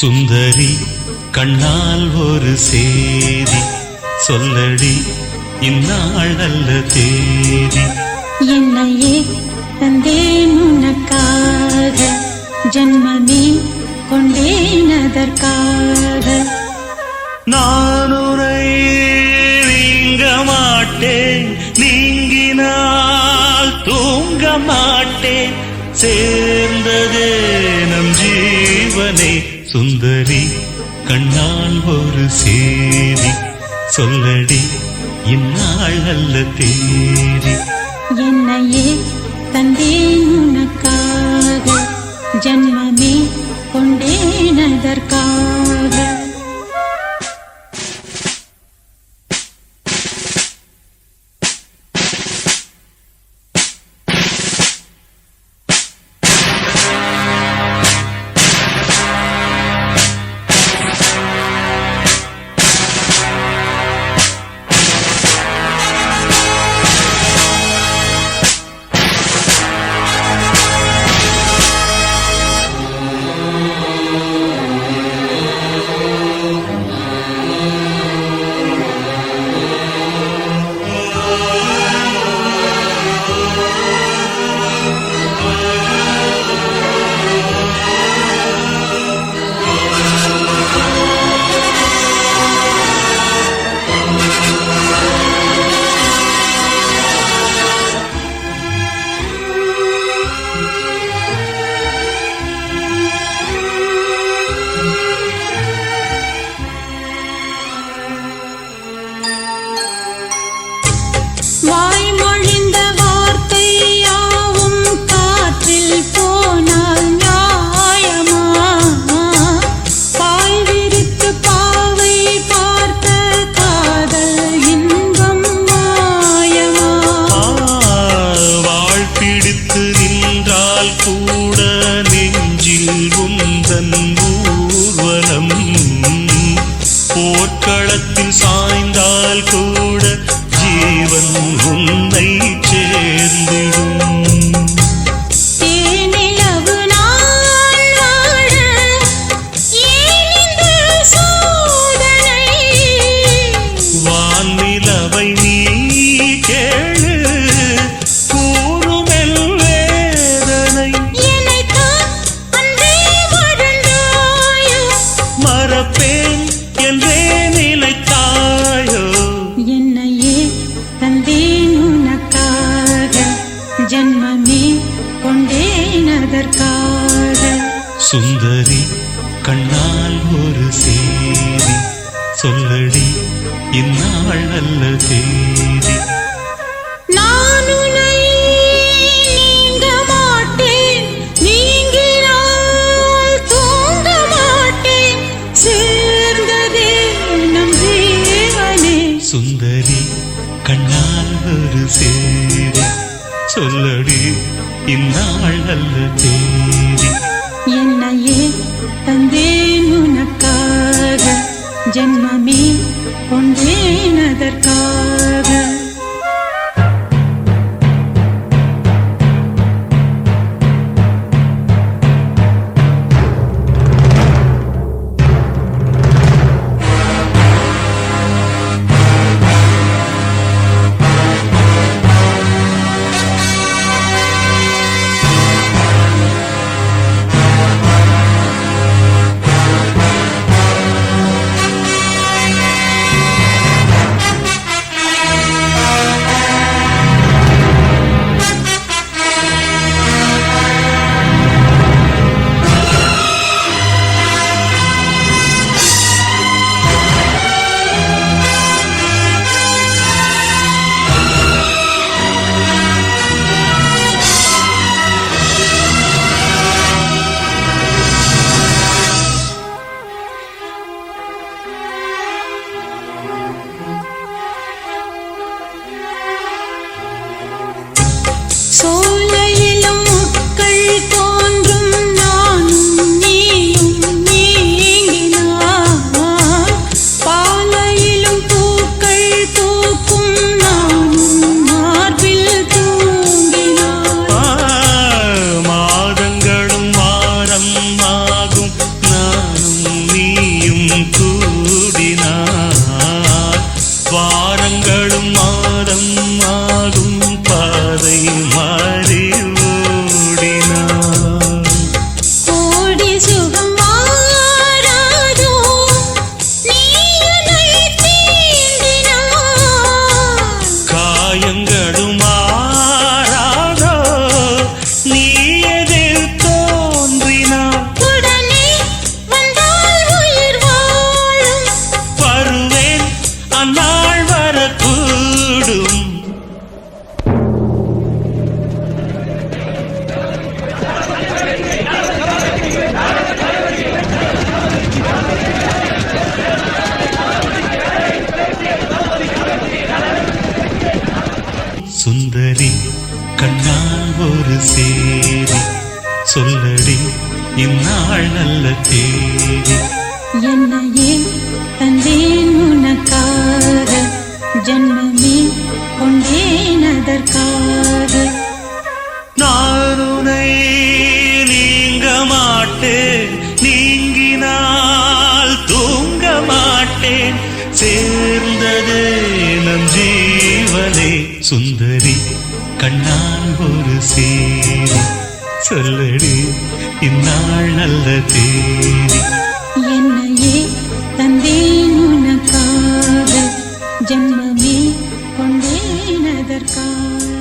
சுந்தரி கண்ணால் ஒரு சேதி. சொல்லடி இந்நாள் நல்ல தேதி. என்னையே தந்தேன் உனக்காக. ஜன்மமே கொண்டேன் அதற்காக. நான் உரை நீங்க மாட்டேன் நீங்கினால் தூங்க மாட்டேன் சேர்ந்ததே நம் சுந்தரி கண்ணால் ஒரு சேரி சொல்லடி இந்நாள் நல்ல தேரி என்னையே தந்தேன் உனக்காக. ஜன்ம உன்னை சேர்ந்திடும். சேர்ந்ததே நம் ஜீவனே சுந்தரி கண்ணால் ஒரு சேதி சொல்லடி இந்நாள் நல்ல தேதி. என்னையே தந்தேன் உனக்காக. ஜன்மமே கொண்டேன் சுந்தரி கண்ணால் ஒரு சேரி. சொல்லடி இந்நாள் நல்ல தேதி. என்னையே தந்தேன் உனக்காக. ஜன்மமே கொண்டேன் அதற்காக. நான் உனை நீங்க மாட்டேன் நீங்கினால் தூங்க மாட்டேன். சேர்ந்ததே சுந்தரி கண்ணால் ஒரு சேரி. சொல்லடி இந்நாள் நல்ல தேதி. என்னையே தந்தேன் உனக்காக. ஜென்மமே கொண்டேன் அதற்காக.